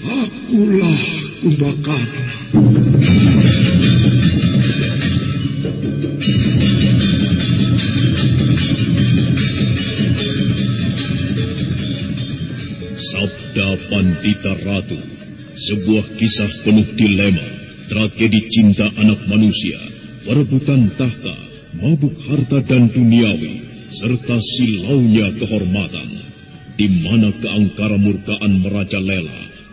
Akulah Kumbakarna. Sabda Pandita Ratu, sebuah kisah penuh dilema, tragedi cinta anak manusia, perebutan tahta, mabuk harta dan duniawi, serta silaunya kehormatan, di mana keangkara murkaan merajalela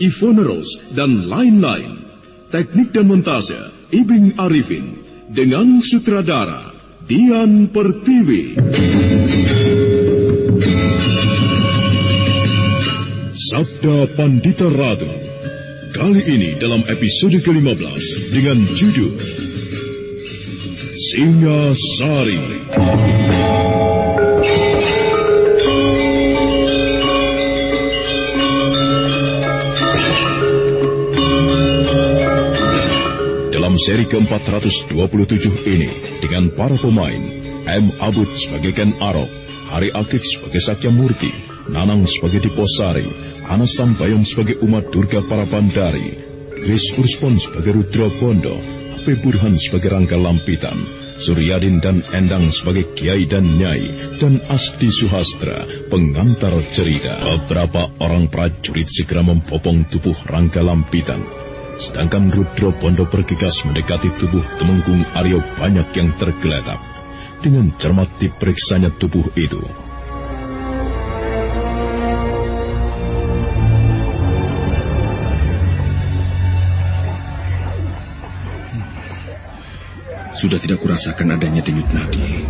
Ivone Rose, dan lain-lain. Teknik dan montase, Ibing Arifin, dengan sutradara, Dian Pertiwi. Sabda Pandita Ratu. Kali ini dalam episode ke-15 dengan judul Singa Sari. Dalam seri ke-427 ini, dengan para pemain, M. Abud sebagai Ken Arok, Hari Akik sebagai Sakya Murti, Nanang sebagai Diposari, Ana Sambayong sebagai umat Durga para Bandari, Chris Urspon sebagai Rudra Bondo, Ape Burhan sebagai Rangga Lampitan, Suryadin dan Endang sebagai Kiai dan Nyai, dan Asti Suhastra, pengantar cerita. Beberapa orang prajurit segera membopong tubuh Rangga Lampitan. Sedangkan Rudra Bondo bergegas mendekati tubuh Temenggung Aryo banyak yang tergeletak. Dengan cermat diperiksanya tubuh itu. Sudah tidak kurasakan adanya denyut nadi.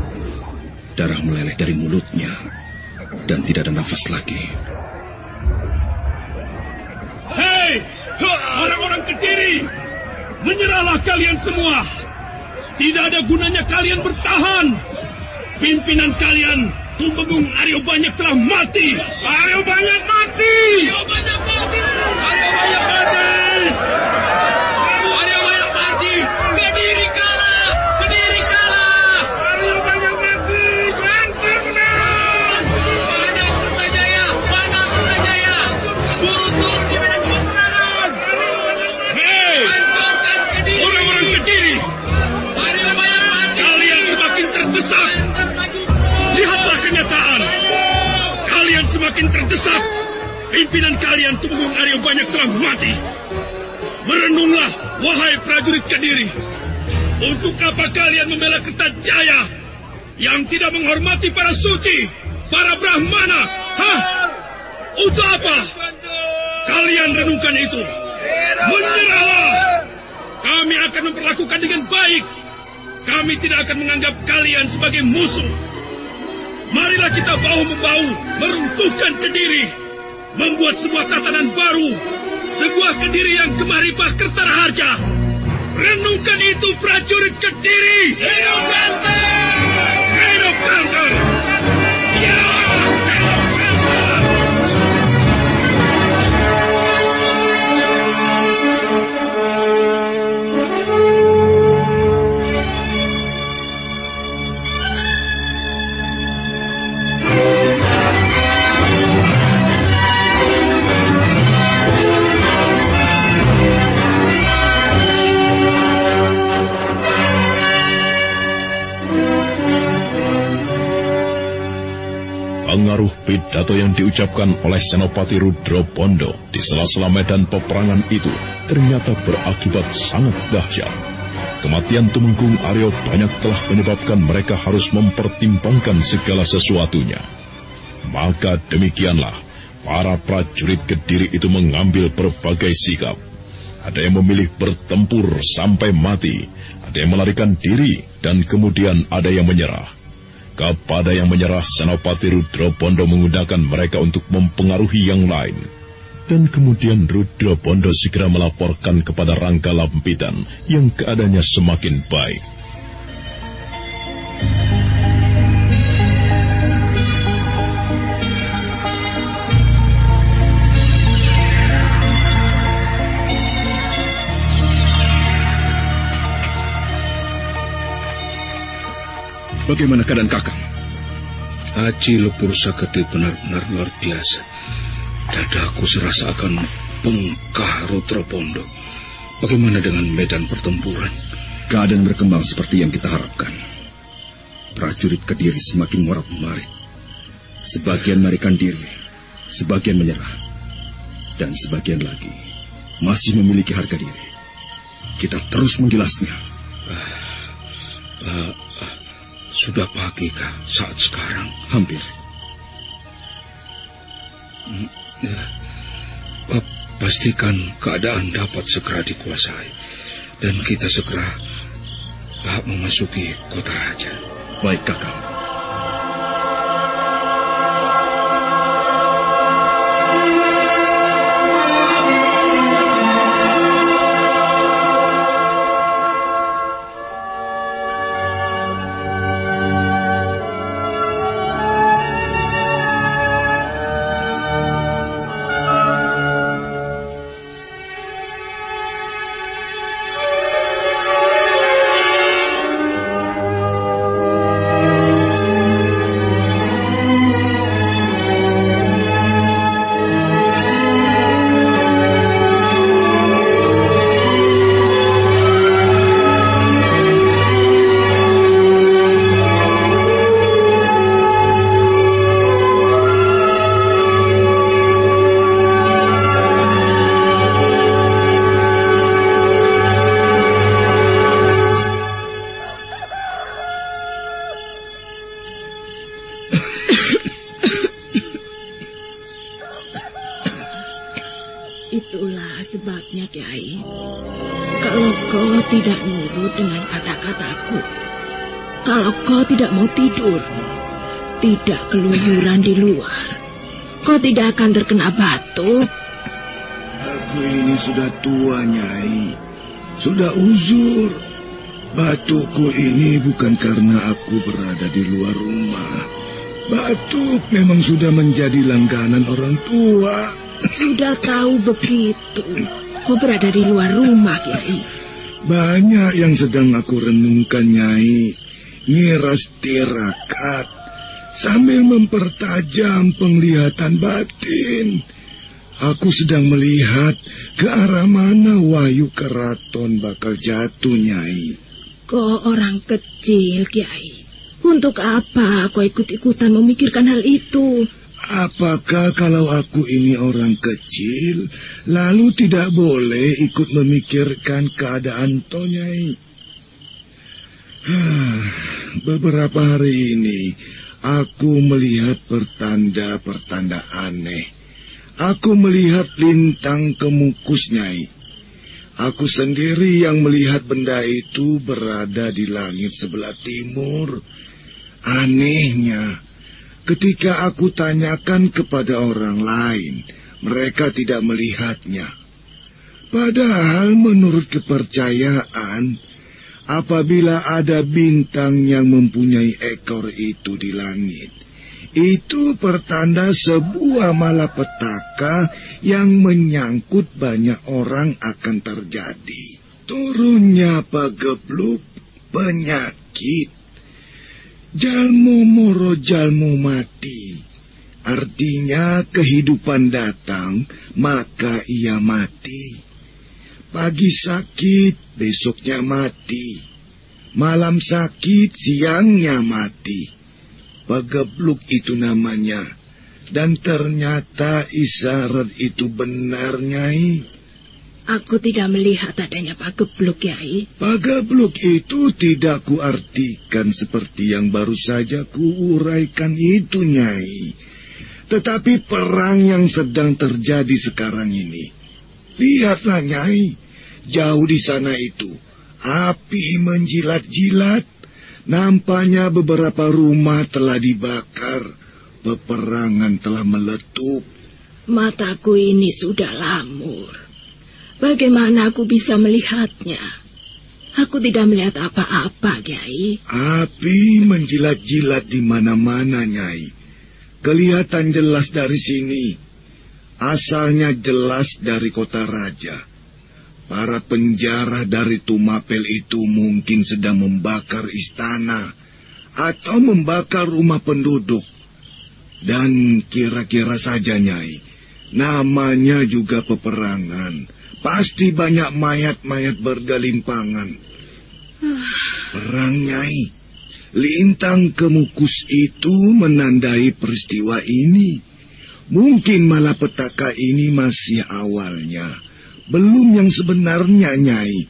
Darah meleleh dari mulutnya. Dan tidak ada nafas lagi. Menyerahlah kalian semua! Tidak ada gunanya kalian bertahan! Pimpinan kalian, Tumenggung Aryo Banyak telah mati! Aryo Banyak mati! Aryo Banyak mati! Aryo Banyak mati! Semakin terdesak. Pimpinan kalian Tumenggung Aryo banyak telah mati. Merenunglah, wahai prajurit Kediri. Untuk apa kalian membela Kertajaya yang tidak menghormati para suci, para Brahmana? Hah? Untuk apa? Kalian renungkan itu. Menyerahlah. Kami akan memperlakukan dengan baik. Kami tidak akan menganggap kalian sebagai musuh. Marilah kita bahu-membahu meruntuhkan Kediri. Membuat sebuah tatanan baru. Sebuah Kediri yang kemaripah kertara harja. Renungkan itu prajurit Kediri. Hidup! Hidup! Pengaruh pidato yang diucapkan oleh Senopati Rudro Bondo di sela-sela medan peperangan itu ternyata berakibat sangat dahsyat. Kematian Tumenggung Aryo banyak telah menyebabkan mereka harus mempertimbangkan segala sesuatunya. Maka demikianlah, para prajurit Kediri itu mengambil berbagai sikap. Ada yang memilih bertempur sampai mati, ada yang melarikan diri, dan kemudian ada yang menyerah. Kepada yang menyerah, Senopati Rudro Bondo menggunakan mereka untuk mempengaruhi yang lain. Dan kemudian Rudro Bondo segera melaporkan kepada Rangga Lampitan yang keadaannya semakin baik. Bagaimana keadaan kakak? Aji Lepur Saketi benar-benar luar biasa. Dadaku serasa akan bengkah Rutropondo. Bagaimana dengan medan pertempuran? Keadaan berkembang seperti yang kita harapkan. Prajurit Kediri semakin morat marit. Sebagian melarikan diri, sebagian menyerah. Dan sebagian lagi masih memiliki harga diri. Kita terus menggilasnya. Uh, uh, sudah pagi kah saat sekarang? Hampir. Ya, uh, pastikan keadaan dapat segera dikuasai. Dan kita segera memasuki kota raja. Baik kakak. Tidak keluyuran di luar, kau tidak akan terkena batuk. Aku ini sudah tua, Nyai. Sudah uzur. Batukku ini bukan karena aku berada di luar rumah. Batuk memang sudah menjadi langganan orang tua. Sudah tahu begitu, kau berada di luar rumah, Kiai. Banyak yang sedang aku renungkan, Nyai. Ngiras tirakat. Sambil mempertajam penglihatan batin. Aku sedang melihat ke arah mana wahyu keraton bakal jatuh, Nyai. Kau orang kecil, Kiai. Untuk apa kau ikut-ikutan memikirkan hal itu? Apakah kalau aku ini orang kecil, lalu tidak boleh ikut memikirkan keadaan Tonyai? Beberapa hari ini, aku melihat pertanda-pertanda aneh. Aku melihat lintang kemukus Nyai. Aku sendiri yang melihat benda itu berada di langit sebelah timur. Anehnya, Ketika aku tanyakan kepada orang lain, mereka tidak melihatnya. Padahal menurut kepercayaan, apabila ada bintang yang mempunyai ekor itu di langit, itu pertanda sebuah malapetaka yang menyangkut banyak orang akan terjadi. Turunnya pagebluk, penyakit, Jalmu moro jalmu mati. Artinya kehidupan datang, maka ia mati. Pagi sakit, besoknya mati. Malam sakit, siangnya mati. Pagebluk itu namanya. Dan ternyata isyarat itu benar, Nyai. Aku tidak melihat adanya pagebluk, Yai. Pagebluk itu tidak kuartikan seperti yang baru saja kuuraikan itu, Nyai. Tetapi perang yang sedang terjadi sekarang ini. Lihatlah, Nyai. Jauh di sana itu, api menjilat-jilat. Nampaknya beberapa rumah telah dibakar. Peperangan telah meletup. Mataku ini sudah lamur. Bagaimana aku bisa melihatnya? Aku tidak melihat apa-apa, Nyai. Api menjilat-jilat di mana-mana, Nyai. Kelihatan jelas dari sini. Asalnya jelas dari kota raja. Para penjara dari Tumapel itu mungkin sedang membakar istana atau membakar rumah penduduk. Dan kira-kira saja, Nyai, namanya juga peperangan Pasti banyak mayat-mayat bergelimpangan. Perang Nyai. Lintang kemukus itu menandai peristiwa ini. Mungkin malah petaka ini masih awalnya. Belum yang sebenarnya, Nyai.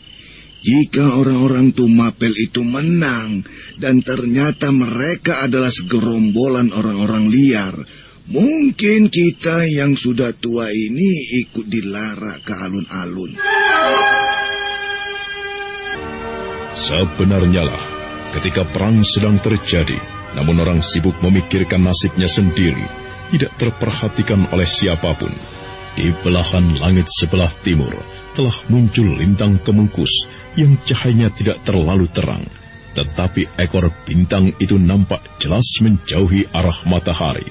Jika orang-orang Tumapel itu menang dan ternyata mereka adalah segerombolan orang-orang liar, Mungkin kita yang sudah tua ini ikut dilarak ke alun-alun. Sebenarnya lah, ketika perang sedang terjadi, namun orang sibuk memikirkan nasibnya sendiri, tidak terperhatikan oleh siapa pun. Di belahan langit sebelah timur telah muncul lintang kemungkus yang cahayanya tidak terlalu terang, tetapi ekor bintang itu nampak jelas menjauhi arah matahari.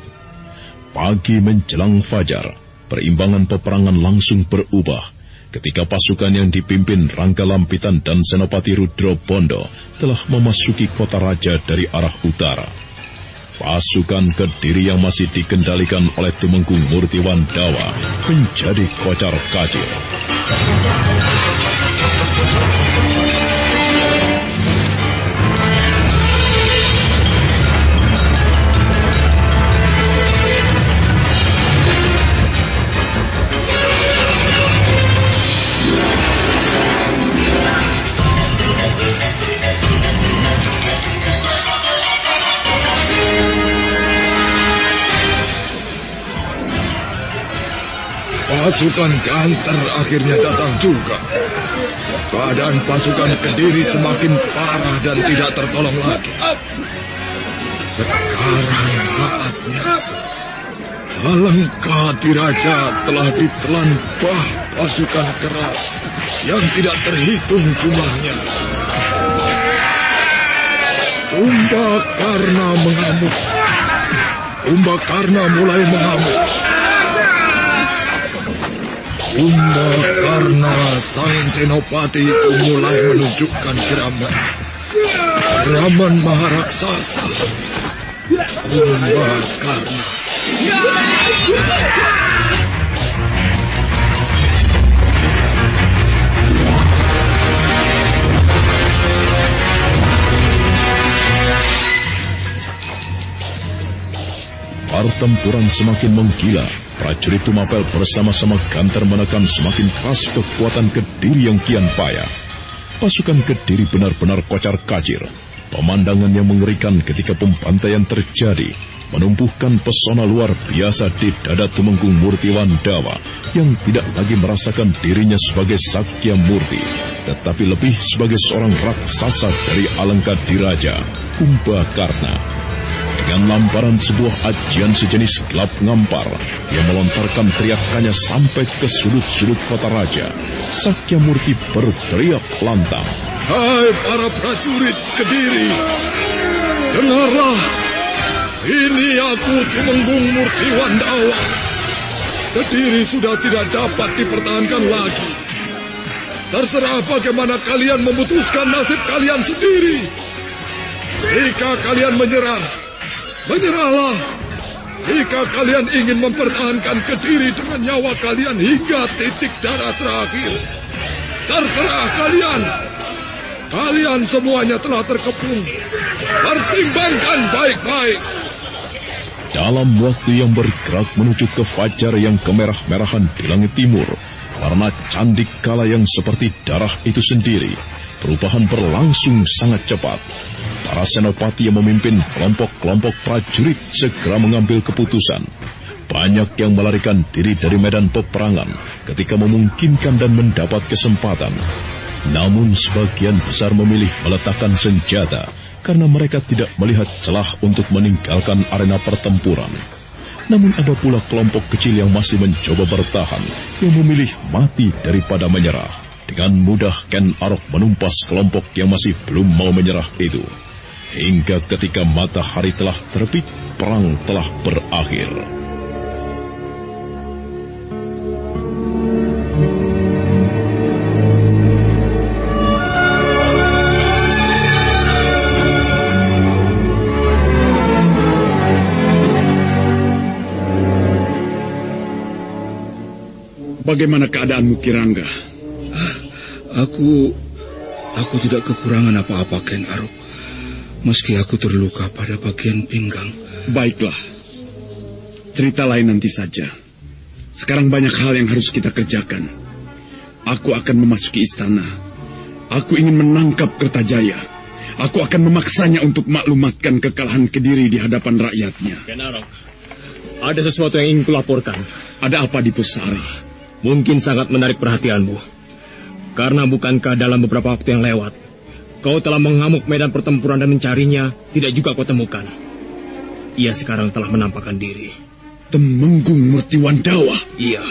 Pagi menjelang fajar, perimbangan peperangan langsung berubah ketika pasukan yang dipimpin Rangga Lampitan dan Senopati Rudro Bondo telah memasuki kota raja dari arah utara. Pasukan Kediri yang masih dikendalikan oleh Tumenggung Murtiwan Dawa menjadi kocar kacir. Pasukan Ganter akhirnya datang juga. Keadaan pasukan Kediri semakin parah dan tidak tertolong lagi. Sekarang saatnya Alangkah Raja telah ditelan bah pasukan keras yang tidak terhitung jumlahnya. Umba karena mengamuk. Umba karena mulai mengamuk. Umba karena sang senopati itu mulai menunjukkan keramat. Keraman maharaksasa. Umba karena. Pertempuran semakin menggila. Prajurit Tumapel bersama-sama gantar menekan semakin keras kekuatan Kediri yang kian payah. Pasukan Kediri benar-benar kocar kacir. Pemandangan yang mengerikan ketika pembantaian terjadi menumbuhkan pesona luar biasa di dada Tumenggung Murti Wandawa yang tidak lagi merasakan dirinya sebagai Sakya Murti, tetapi lebih sebagai seorang raksasa dari Alengka Diraja, Kumbakarna. Dengan lamparan sebuah ajian sejenis gelap ngampar yang melontarkan teriakannya sampai ke sudut-sudut kota raja, Sakya Murti berteriak lantang. Hai para prajurit Kediri, dengarlah, ini aku Tumenggung Murti Wandawa. Kediri sudah tidak dapat dipertahankan lagi. Terserah bagaimana kalian memutuskan nasib kalian sendiri. Jika kalian menyerah, Menyerahlah. Jika kalian ingin mempertahankan kediri dengan nyawa kalian hingga titik darah terakhir, terserah kalian. Kalian semuanya telah terkepung. Pertimbangkan baik-baik. Dalam waktu yang bergerak menuju ke fajar yang kemerah-merahan di langit timur, warna candik kala yang seperti darah itu sendiri, perubahan berlangsung sangat cepat. Para senopati yang memimpin kelompok-kelompok prajurit segera mengambil keputusan. Banyak yang melarikan diri dari medan peperangan ketika memungkinkan dan mendapat kesempatan. Namun sebagian besar memilih meletakkan senjata karena mereka tidak melihat celah untuk meninggalkan arena pertempuran. Namun ada pula kelompok kecil yang masih mencoba bertahan, yang memilih mati daripada menyerah. Dengan mudah Ken Arok menumpas kelompok yang masih belum mau menyerah itu. Hingga ketika matahari telah terbit, perang telah berakhir. Bagaimana keadaanmu, Kirangga? Aku, aku tidak kekurangan apa-apa, Ken Arok. Meski aku terluka pada bagian pinggang. Baiklah. Cerita lain nanti saja. Sekarang banyak hal yang harus kita kerjakan. Aku akan memasuki istana. Aku ingin menangkap Kertajaya. Aku akan memaksanya untuk maklumatkan kekalahan Kediri di hadapan rakyatnya. Kenarok, ada sesuatu yang ingin kulaporkan. Ada apa di Pusari? Mungkin sangat menarik perhatianmu. Karena bukankah dalam beberapa waktu yang lewat, Kau telah mengamuk medan pertempuran dan mencarinya, tidak juga kau temukan. Ia sekarang telah menampakkan diri. Temenggung Murtiwandawa? Iya.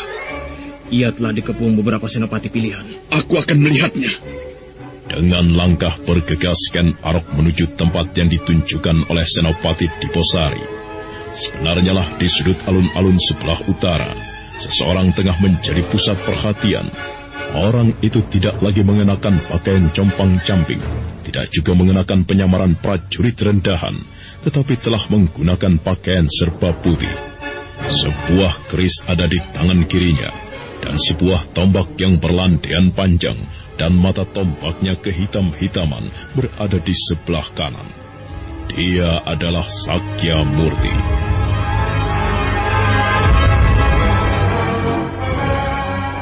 Ia telah dikepung beberapa senopati pilihan. Aku akan melihatnya. Dengan langkah bergegas Ken Arok menuju tempat yang ditunjukkan oleh Senopati Diposari. Sebenarnya lah di sudut alun-alun sebelah utara, seseorang tengah menjadi pusat perhatian Orang itu tidak lagi mengenakan pakaian compang-camping, tidak juga mengenakan penyamaran prajurit rendahan, tetapi telah menggunakan pakaian serba putih. Sebuah keris ada di tangan kirinya, dan sebuah tombak yang berlandian panjang, dan mata tombaknya kehitam-hitaman berada di sebelah kanan. Dia adalah Sakya Murti.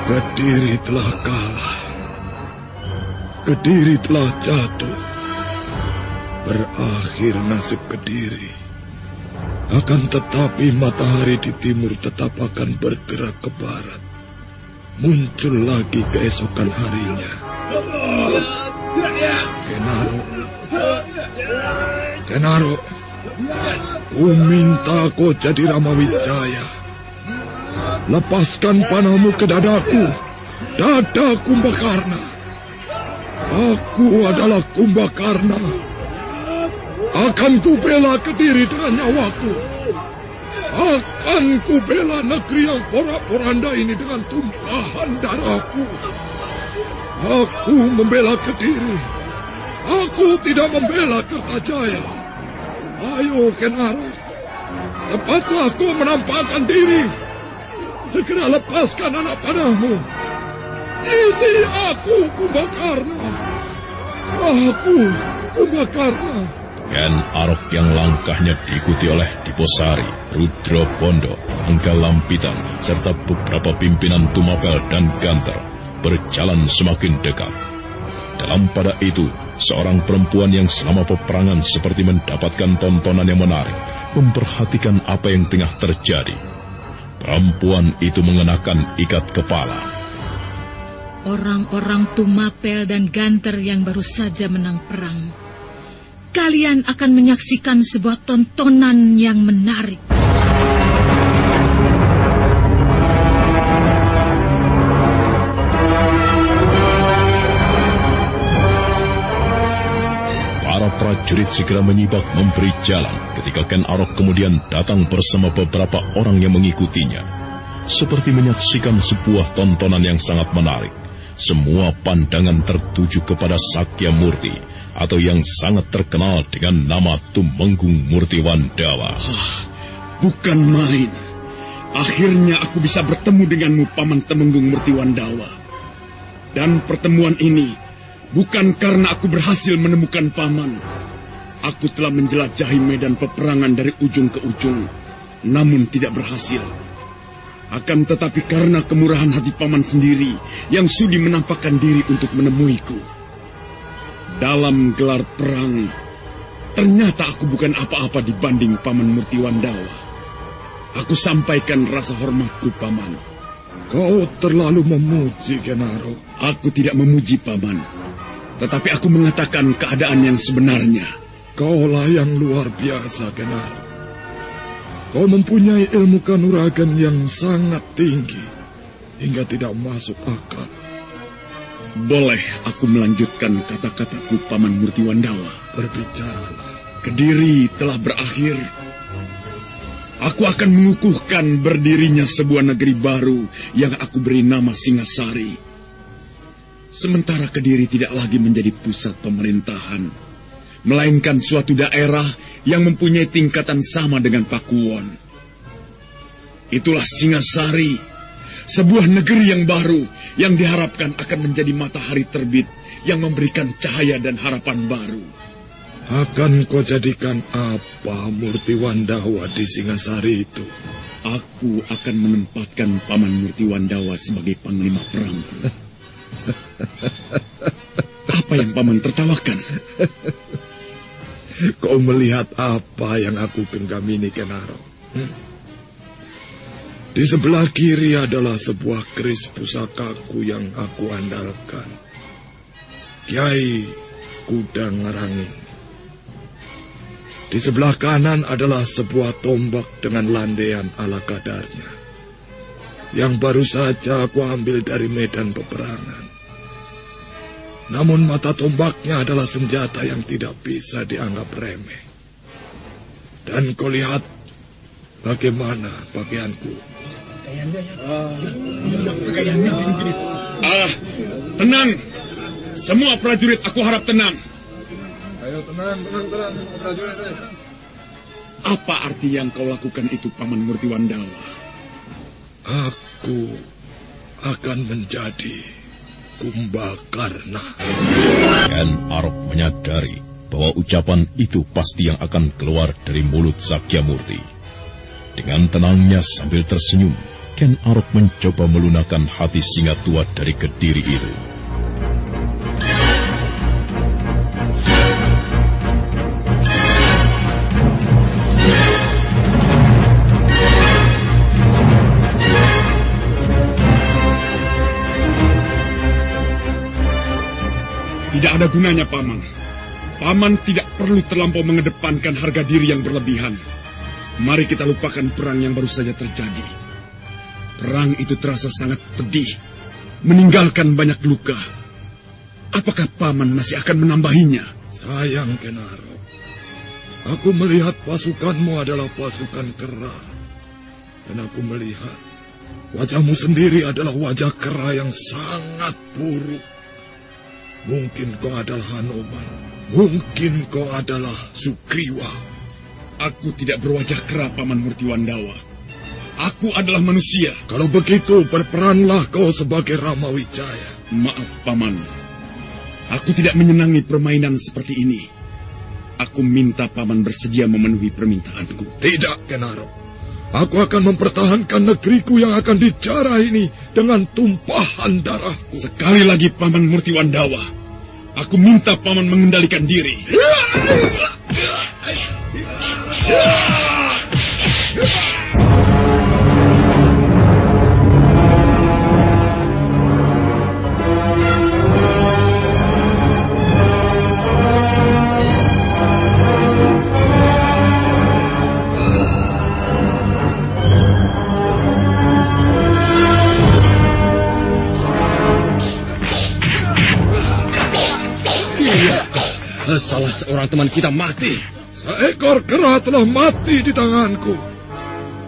Kediri telah kalah. Kediri telah jatuh. Berakhir nasib Kediri. Akan tetapi matahari di timur tetap akan bergerak ke barat. Muncul lagi keesokan harinya. Kenaro. Kenaro. Ku minta kau jadi Ramawijaya. Lepaskan panahmu ke dadaku, dada Kumbakarna. Aku adalah Kumbakarna. Akan kubela kediri dengan nyawaku. Akan kubela negeri yang porak-poranda ini dengan tumpahan darahku. Aku membela kediri. Aku tidak membela Kertajaya. Ayo, Kenaro. Cepatlah kau menampakkan diri. Segera lepaskan anak panahmu. Ini aku Kumbakarna. Aku Kumbakarna. Ken Arok yang langkahnya diikuti oleh Diposari, Rudro Bondo, Angga Lampitan, serta beberapa pimpinan Tumapel dan Ganter berjalan semakin dekat. Dalam pada itu, seorang perempuan yang selama peperangan seperti mendapatkan tontonan yang menarik, memperhatikan apa yang tengah terjadi. Perempuan itu mengenakan ikat kepala. Orang-orang Tumapel dan Ganter yang baru saja menang perang. Kalian akan menyaksikan sebuah tontonan yang menarik. Prajurit segera menyibak memberi jalan ketika Ken Arok kemudian datang bersama beberapa orang yang mengikutinya. Seperti menyaksikan sebuah tontonan yang sangat menarik. Semua pandangan tertuju kepada Sakya Murti atau yang sangat terkenal dengan nama Tumenggung Murti Wandawa. Ah, bukan main. Akhirnya aku bisa bertemu denganmu Paman Temenggung Murti Wandawa. Dan pertemuan ini bukan karena aku berhasil menemukan Paman. Aku telah menjelajahi medan peperangan dari ujung ke ujung, namun tidak berhasil. Akan tetapi karena kemurahan hati Paman sendiri yang sudi menampakkan diri untuk menemuiku. Dalam gelar perang, ternyata aku bukan apa-apa dibanding Paman Murti Wandawa. Aku sampaikan rasa hormatku, Paman. Kau terlalu memuji, Genaro. Aku tidak memuji, Paman. Tetapi aku mengatakan keadaan yang sebenarnya. Kaulah yang luar biasa, Genaro. Kau mempunyai ilmu kanuragan yang sangat tinggi, hingga tidak masuk akal. Boleh aku melanjutkan kata-kataku Paman Murti Wandawa? Berbicara. Kediri telah berakhir. Aku akan mengukuhkan berdirinya sebuah negeri baru yang aku beri nama Singasari. Sementara Kediri tidak lagi menjadi pusat pemerintahan, melainkan suatu daerah yang mempunyai tingkatan sama dengan Pakuwon. Itulah Singasari, sebuah negeri yang baru yang diharapkan akan menjadi matahari terbit yang memberikan cahaya dan harapan baru. Akan kau jadikan apa Murti Wandawa di Singasari itu? Aku akan menempatkan Paman Murti Wandawa sebagai panglima perang. apa yang Paman tertawakan? Kau melihat apa yang aku genggam ini, Kenaro? Di sebelah kiri adalah sebuah keris pusakaku yang aku andalkan. Kiai Kuda Ngerangin. Di sebelah kanan adalah sebuah tombak dengan landaian ala kadarnya. Yang baru saja aku ambil dari medan peperangan. Namun mata tombaknya adalah senjata yang tidak bisa dianggap remeh. Dan kau lihat bagaimana pakaianku. Ah, tenang. Semua prajurit aku harap tenang. Ayo tenang, tenang, tenang, prajurit. Apa arti yang kau lakukan itu, Paman Murti Wandawa? Aku akan menjadi Kumbakarna. Ken Arok menyadari bahwa ucapan itu pasti yang akan keluar dari mulut Sakyamurti. Dengan tenangnya sambil tersenyum, Ken Arok mencoba melunakkan hati singa tua dari kediri itu. Ada gunanya, Paman. Paman tidak perlu terlampau mengedepankan harga diri yang berlebihan. Mari kita lupakan perang yang baru saja terjadi. Perang itu terasa sangat pedih, meninggalkan banyak luka. Apakah Paman masih akan menambahinya? Sayang, Kenaro. Aku melihat pasukanmu adalah pasukan kera. Dan aku melihat wajahmu sendiri adalah wajah kera yang sangat buruk. Mungkin kau adalah Hanoman. Mungkin kau adalah Sukriwa. Aku tidak berwajah kera, Paman Murti Wandawa. Aku adalah manusia. Kalau begitu, berperanlah kau sebagai Rama Wijaya. Maaf, Paman. Aku tidak menyenangi permainan seperti ini. Aku minta paman bersedia memenuhi permintaanku. Tidak, Kenaro. Aku akan mempertahankan negeriku yang akan dijarah ini dengan tumpahan darahku. Sekali lagi paman Murti Wandawa. Aku minta paman mengendalikan diri. seorang teman kita mati. Seekor kera telah mati di tanganku.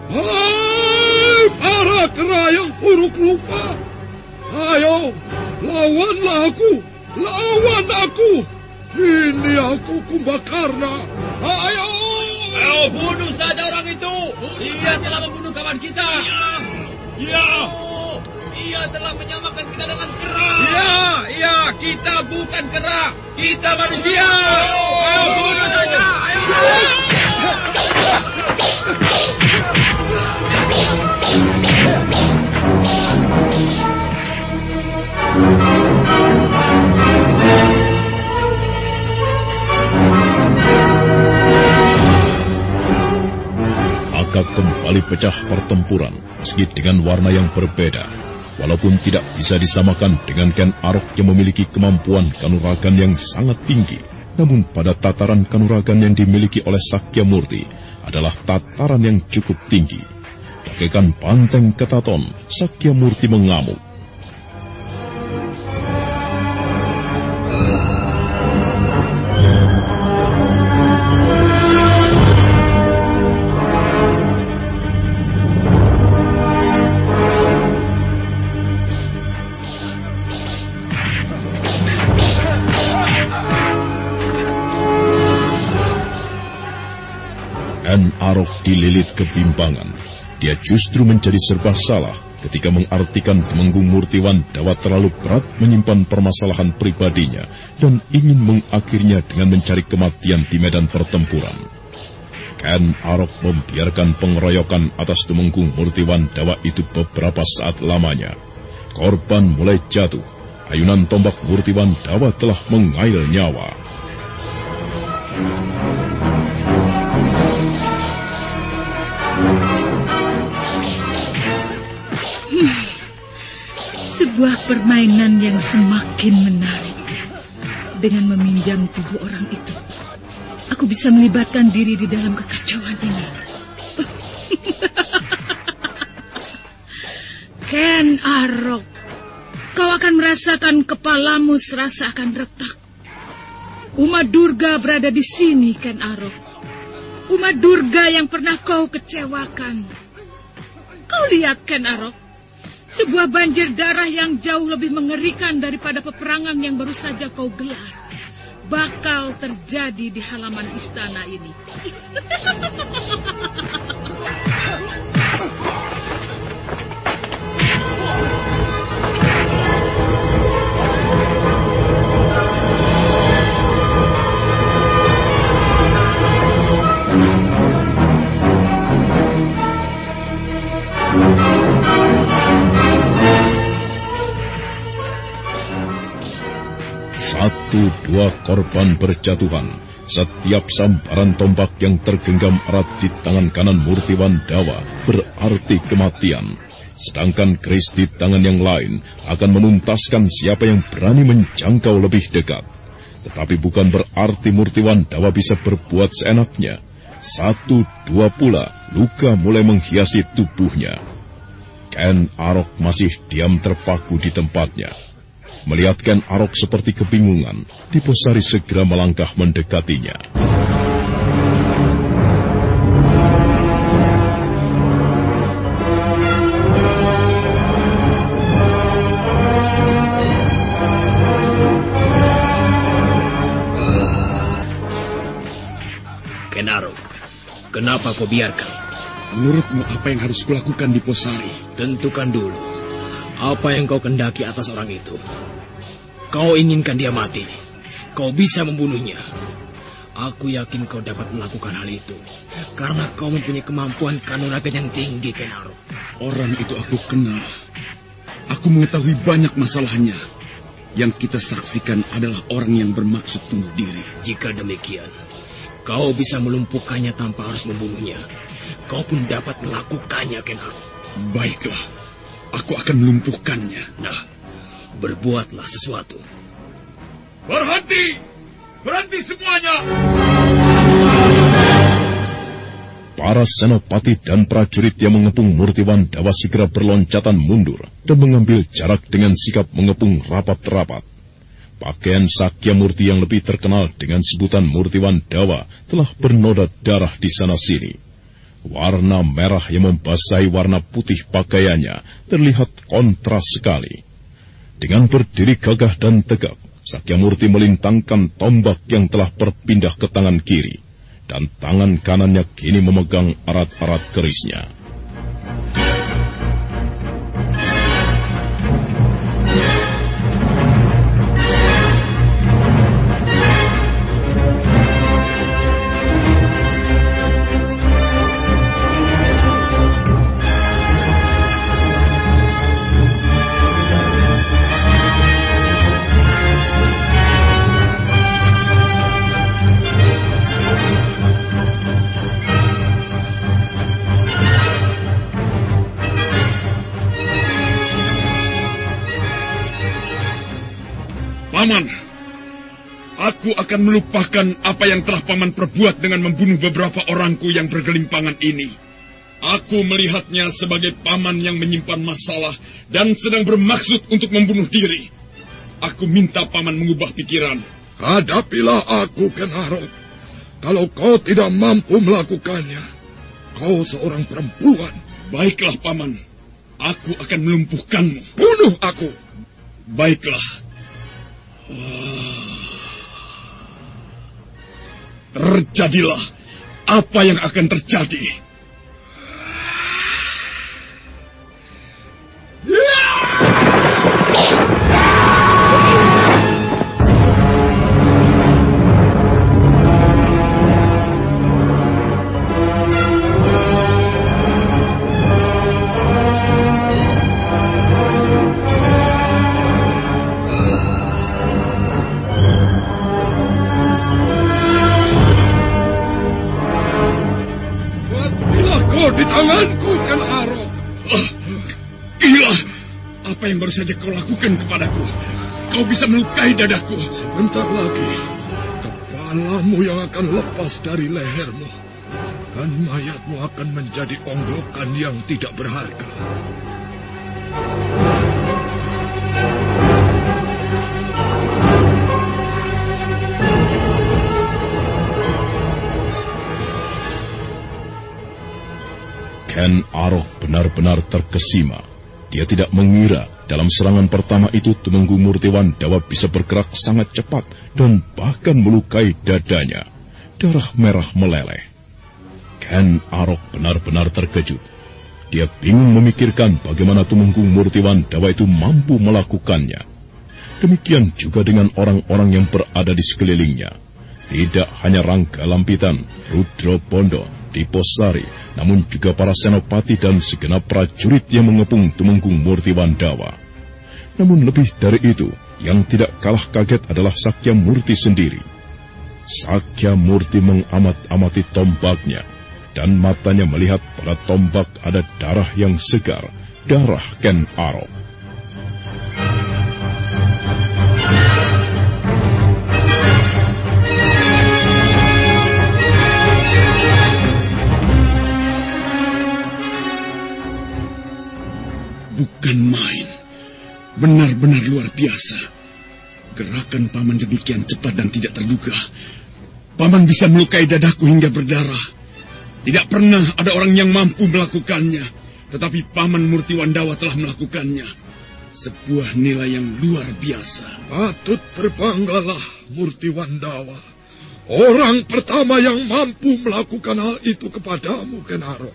Hai para kera yang buruk rupa. Ayo, lawanlah aku. Lawan aku. Ini aku Kumbakarna. Ayo. Ayo bunuh saja orang itu. Dia telah membunuh kawan kita. Ya. Ya. Ia telah menyamakan kita dengan kera. Iya, iya, kita bukan kera. Kita manusia. Ayo, ayo bunuh saja. Ayo. Maka kembali pecah pertempuran, meski dengan warna yang berbeda. Walaupun tidak bisa disamakan dengan Ken Arok yang memiliki kemampuan kanuragan yang sangat tinggi, namun pada tataran kanuragan yang dimiliki oleh Sakya Murti adalah tataran yang cukup tinggi. Bagaikan banteng ketaton, Sakya Murti mengamuk. Kebimbangan. Dia justru menjadi serba salah ketika mengartikan Temenggung Murtiwan Dawa terlalu berat menyimpan permasalahan pribadinya dan ingin mengakhirnya dengan mencari kematian di medan pertempuran. Ken Arok membiarkan pengeroyokan atas Temenggung Murtiwan Dawa itu beberapa saat lamanya. Korban mulai jatuh. Ayunan tombak Murtiwan Dawa telah mengail nyawa. Sebuah permainan yang semakin menarik. Dengan meminjam tubuh orang itu, aku bisa melibatkan diri di dalam kekacauan ini. Ken Arok, kau akan merasakan kepalamu serasa akan retak. Umat Durga berada di sini, Ken Arok. Umat Durga yang pernah kau kecewakan. Kau lihat, Ken Arok. Sebuah banjir darah yang jauh lebih mengerikan daripada peperangan yang baru saja kau gelar. Bakal terjadi di halaman istana ini. Satu dua korban berjatuhan. Setiap sambaran tombak yang tergenggam erat di tangan kanan Murtiwan Dawa berarti kematian. Sedangkan keris di tangan yang lain akan menuntaskan siapa yang berani menjangkau lebih dekat. Tetapi bukan berarti Murtiwan Dawa bisa berbuat seenaknya. Satu dua pula luka mulai menghiasi tubuhnya. Ken Arok masih diam terpaku di tempatnya. Melihat Ken Arok seperti kebingungan, Diposari segera melangkah mendekatinya. Ken Arok, kenapa kau biarkan? Menurutmu apa yang harus kulakukan di Posari? Tentukan dulu. Apa yang kau kendaki atas orang itu? Kau inginkan dia mati. Kau bisa membunuhnya. Aku yakin kau dapat melakukan hal itu. Karena kau mempunyai kemampuan kanuragan yang tinggi, Kenaro. Orang itu aku kenal. Aku mengetahui banyak masalahnya. Yang kita saksikan adalah orang yang bermaksud bunuh diri. Jika demikian, kau bisa melumpuhkannya tanpa harus membunuhnya. Kau pun dapat melakukannya, Kenaro. Baiklah, aku akan melumpuhkannya. Nah, berbuatlah sesuatu. Berhenti! Berhenti semuanya! Para senopati dan prajurit yang mengepung Murtiwan Dawa segera berloncatan mundur dan mengambil jarak dengan sikap mengepung rapat-rapat. Pakaian Sakya Murti yang lebih terkenal dengan sebutan Murtiwan Dawa telah bernoda darah di sana-sini. Warna merah yang membasahi warna putih pakaiannya terlihat kontras sekali. Dengan berdiri gagah dan tegak, Sakya Murti melintangkan tombak yang telah berpindah ke tangan kiri dan tangan kanannya kini memegang arat-arat kerisnya. Akan melupakan apa yang telah Paman perbuat dengan membunuh beberapa orangku yang bergelimpangan ini. Aku melihatnya sebagai paman yang menyimpan masalah dan sedang bermaksud untuk membunuh diri. Aku minta paman mengubah pikiran. Hadapilah aku, Kenarok. Kalau kau tidak mampu melakukannya, kau seorang perempuan. Baiklah, paman. Aku akan melumpuhkanmu. Bunuh aku. Baiklah. Terjadilah apa yang akan terjadi. Matilah yang baru saja kau lakukan kepadaku? Kau bisa melukai dadaku. Sebentar lagi, kepalamu yang akan lepas dari lehermu. Dan mayatmu akan menjadi onggokan yang tidak berharga. Ken Arok benar-benar terkesima. Dia tidak mengira dalam serangan pertama itu Tumenggung Murtiwan Dawa bisa bergerak sangat cepat dan bahkan melukai dadanya. Darah merah meleleh. Ken Arok benar-benar terkejut. Dia bingung memikirkan bagaimana Tumenggung Murtiwan Dawa itu mampu melakukannya. Demikian juga dengan orang-orang yang berada di sekelilingnya. Tidak hanya Rangga Lampitan, Rudro Bondo, Diposari, namun juga para senopati dan segenap prajurit yang mengepung Tumenggung Murti Wandawa. Namun lebih dari itu, yang tidak kalah kaget adalah Sakya Murti sendiri. Sakya Murti mengamat-amati tombaknya, dan matanya melihat pada tombak ada darah yang segar, darah Ken Arok. Bukan main. Benar-benar luar biasa. Gerakan paman demikian cepat dan tidak terduga. Paman bisa melukai dadaku hingga berdarah. Tidak pernah ada orang yang mampu melakukannya. Tetapi paman Murti Wandawa telah melakukannya. Sebuah nilai yang luar biasa. Patut berbanggalah Murti Wandawa. Orang pertama yang mampu melakukan hal itu kepadamu, Kenaro.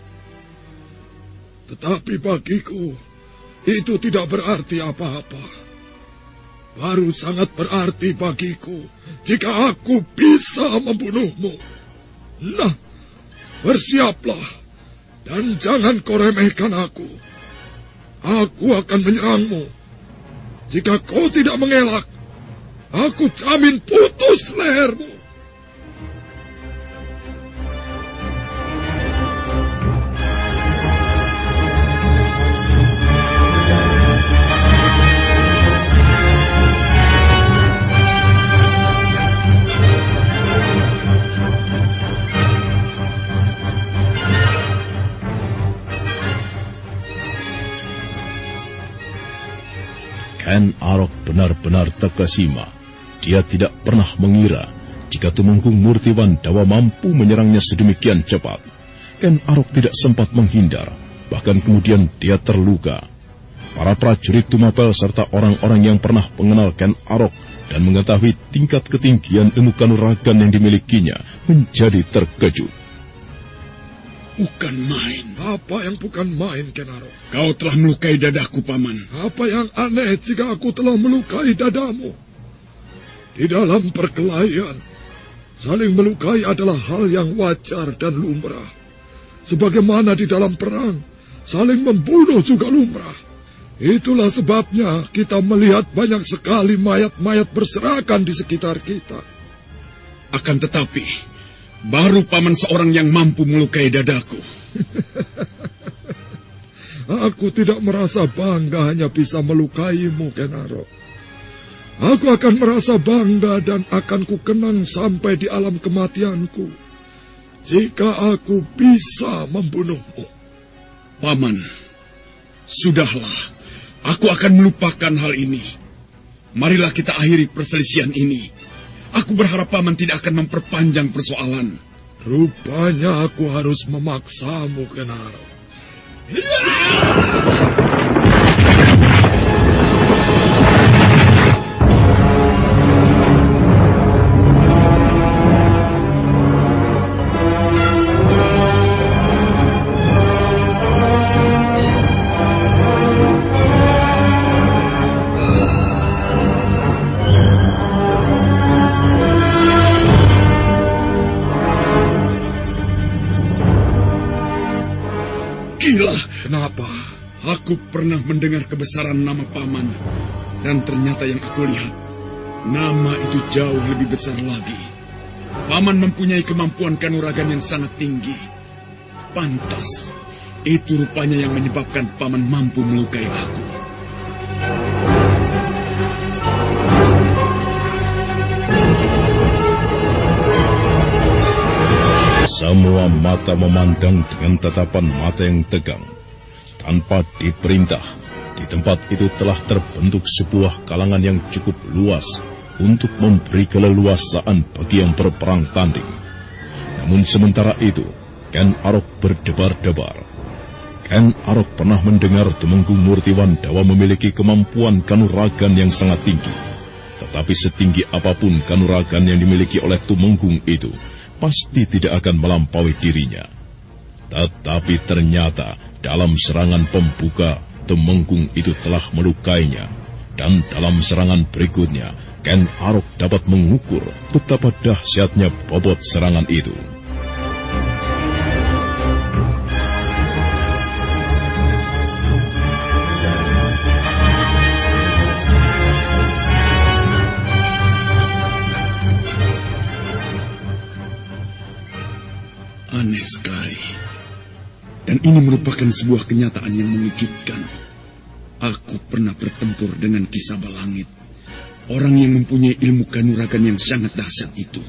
Tetapi bagiku, itu tidak berarti apa-apa. baru sangat berarti bagiku jika aku bisa membunuhmu. Nah, bersiaplah dan jangan kau aku. Aku akan menyerangmu. Jika kau tidak mengelak, aku jamin putus lehermu. Ken Arok benar-benar terkesima. Dia tidak pernah mengira jika Tumenggung Murtiwan Dawa mampu menyerangnya sedemikian cepat. Ken Arok tidak sempat menghindar, bahkan kemudian dia terluka. Para prajurit Tumapel serta orang-orang yang pernah mengenal Ken Arok dan mengetahui tingkat ketinggian ilmu kanuragan yang dimilikinya menjadi terkejut. Bukan main. Apa yang bukan main, Kenaro? Kau telah melukai dadaku, Paman. Apa yang aneh jika aku telah melukai dadamu? Di dalam perkelahian, saling melukai adalah hal yang wajar dan lumrah. Sebagaimana di dalam perang, saling membunuh juga lumrah. Itulah sebabnya kita melihat banyak sekali mayat-mayat berserakan di sekitar kita. Akan tetapi, Baru paman seorang yang mampu melukai dadaku. Aku tidak merasa bangga hanya bisa melukaimu, Kenaro. Aku akan merasa bangga dan akan kukenang sampai di alam kematianku. Jika aku bisa membunuhmu. Paman, sudahlah. Aku akan melupakan hal ini. Marilah kita akhiri perselisihan ini. Aku berharap paman tidak akan memperpanjang persoalan. Rupanya aku harus memaksamu, Kenaro. Kenapa? Pernah mendengar kebesaran nama paman. Dan ternyata yang aku lihat, nama itu jauh lebih besar lagi. Paman mempunyai kemampuan kanuragan yang sangat tinggi. Pantas, itu rupanya yang menyebabkan paman mampu melukai aku. Semua mata memandang dengan tatapan mata yang tegang tanpa diperintah, di tempat itu telah terbentuk sebuah kalangan yang cukup luas untuk memberi keleluasaan bagi yang berperang tanding. Namun sementara itu, Ken Arok berdebar-debar. Ken Arok pernah mendengar Tumenggung Murtiwan Dawa memiliki kemampuan kanuragan yang sangat tinggi. Tetapi setinggi apa pun kanuragan yang dimiliki oleh Tumenggung itu, pasti tidak akan melampaui dirinya. Tetapi ternyata dalam serangan pembuka, Temenggung itu telah melukainya. Dan dalam serangan berikutnya, Ken Arok dapat mengukur betapa dahsyatnya bobot serangan itu. Aneh sekali. Dan ini merupakan sebuah kenyataan yang mengejutkan. Aku pernah bertempur dengan kisah balangit. Orang yang mempunyai ilmu kanuragan yang sangat dahsyat itu.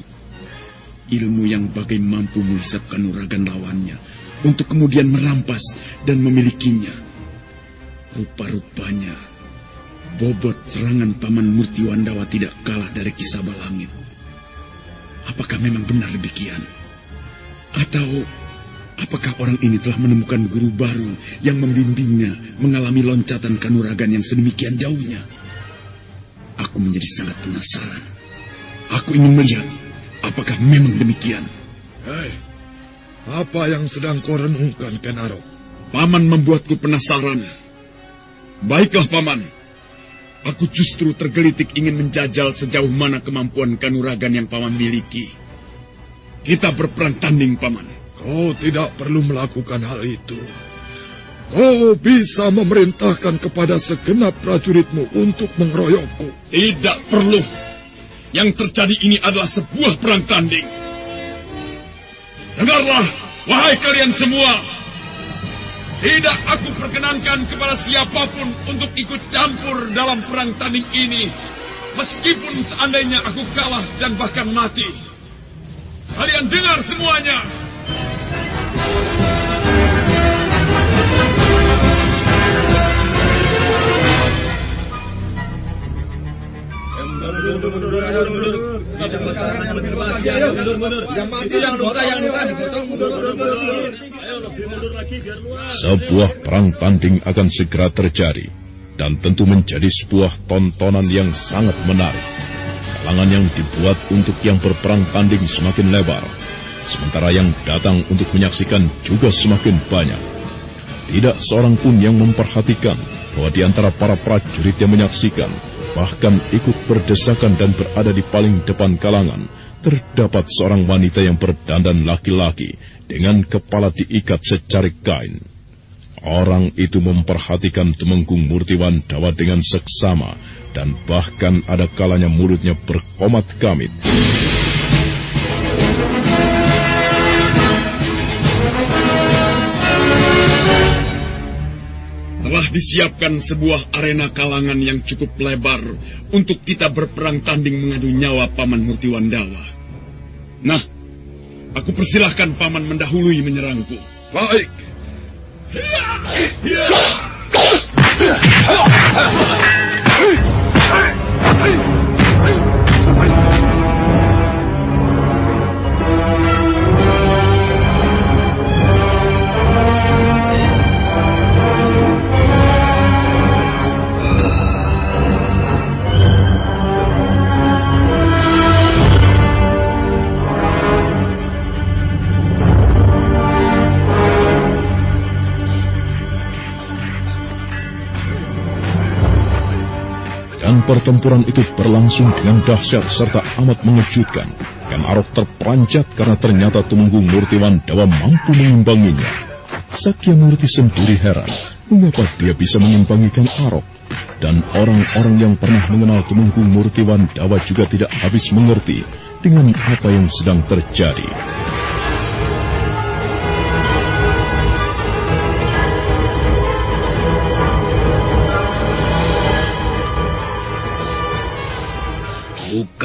Ilmu yang bagai mampu menghisap kanuragan lawannya. Untuk kemudian merampas dan memilikinya. Rupa-rupanya, bobot serangan Paman Murti Wandawa tidak kalah dari kisah balangit. Apakah memang benar demikian? Atau Apakah orang ini telah menemukan guru baru yang membimbingnya mengalami loncatan kanuragan yang sedemikian jauhnya? Aku menjadi sangat penasaran. Aku ingin melihat apakah memang demikian. Hei, apa yang sedang kau renungkan, Kenaro? Paman membuatku penasaran. Baiklah, Paman. Aku justru tergelitik ingin menjajal sejauh mana kemampuan kanuragan yang paman miliki. Kita berperang tanding, paman. Kau tidak perlu melakukan hal itu. Kau bisa memerintahkan kepada segenap prajuritmu untuk mengeroyokku. Tidak perlu. Yang terjadi ini adalah sebuah perang tanding. Dengarlah, wahai kalian semua. Tidak aku perkenankan kepada siapa pun untuk ikut campur dalam perang tanding ini. Meskipun seandainya aku kalah dan bahkan mati. Kalian dengar semuanya. Sebuah perang tanding akan segera terjadi dan tentu menjadi sebuah tontonan yang sangat menarik. Kalangan yang dibuat untuk yang berperang tanding semakin lebar, sementara yang datang untuk menyaksikan juga semakin banyak. Tidak seorang pun yang memperhatikan bahwa di antara para prajurit yang menyaksikan bahkan ikut berdesakan dan berada di paling depan kalangan, terdapat seorang wanita yang berdandan laki-laki dengan kepala diikat secarik kain. Orang itu memperhatikan Temenggung Murtiwan Dawa dengan seksama dan bahkan ada kalanya mulutnya berkomat kamit. Telah disiapkan sebuah arena kalangan yang cukup lebar untuk kita berperang tanding mengadu nyawa Paman Murtiwandawa. Nah, aku persilahkan Paman mendahului menyerangku. Baik. Pertempuran itu berlangsung dengan dahsyat serta amat mengejutkan. Ken Arok terperanjat karena ternyata Tumenggung Murtiwan Dawa mampu mengimbanginya. Sakya Murti sendiri heran mengapa dia bisa mengimbangi Ken Arok. Dan orang-orang yang pernah mengenal Tumenggung Murtiwan Dawa juga tidak habis mengerti dengan apa yang sedang terjadi.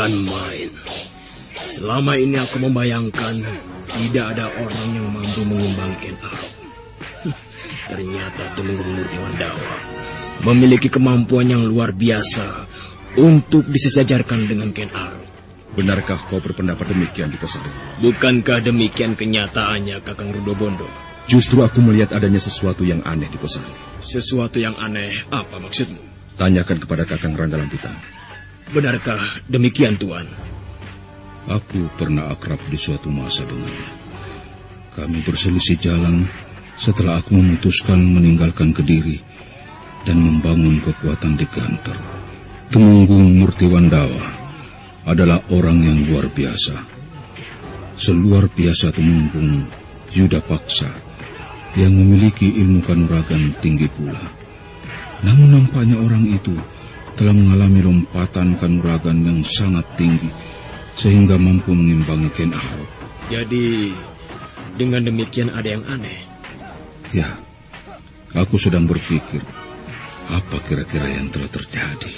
Bukan main. Selama ini aku membayangkan tidak ada orang yang mampu mengimbangi Ken Arok. Ternyata Tumenggung Murtiwan Dawa memiliki kemampuan yang luar biasa untuk disejajarkan dengan Ken Arok. Benarkah kau berpendapat demikian di Posari? Bukankah demikian kenyataannya, Kakang Rudobondo? Justru aku melihat adanya sesuatu yang aneh di Posari. Sesuatu yang aneh, apa maksudmu? Tanyakan kepada Kakang Rangga Lampitan. Benarkah demikian, Tuan? Aku pernah akrab di suatu masa dengannya. Kami berselisih jalan setelah aku memutuskan meninggalkan Kediri dan membangun kekuatan di Ganter. Temunggung Murtiwandawa adalah orang yang luar biasa. Seluar biasa Temunggung Yuda Paksa yang memiliki ilmu kanuragan tinggi pula. Namun nampaknya orang itu telah mengalami lompatan kanuragan yang sangat tinggi sehingga mampu mengimbangi Ken Arok. Jadi, dengan demikian ada yang aneh. Ya, aku sedang berpikir apa kira-kira yang telah terjadi.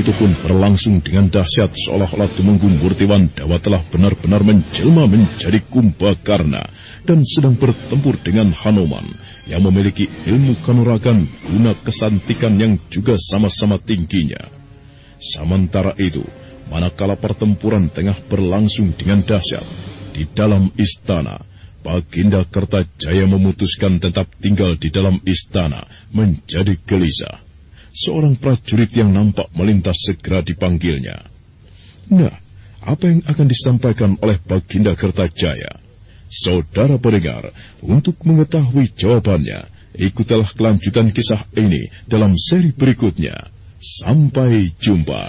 Itu pun berlangsung dengan dahsyat seolah-olah Tumenggung Murtiwan Dawa telah benar-benar menjelma menjadi Kumbakarna dan sedang bertempur dengan Hanuman yang memiliki ilmu kanuragan guna kesantikan yang juga sama-sama tingginya. Sementara itu, manakala pertempuran tengah berlangsung dengan dahsyat di dalam istana, Baginda Kertajaya memutuskan tetap tinggal di dalam istana menjadi gelisah seorang prajurit yang nampak melintas segera dipanggilnya. Nah, apa yang akan disampaikan oleh Baginda Kertajaya? Saudara pendengar, untuk mengetahui jawabannya, ikutilah kelanjutan kisah ini dalam seri berikutnya. Sampai jumpa.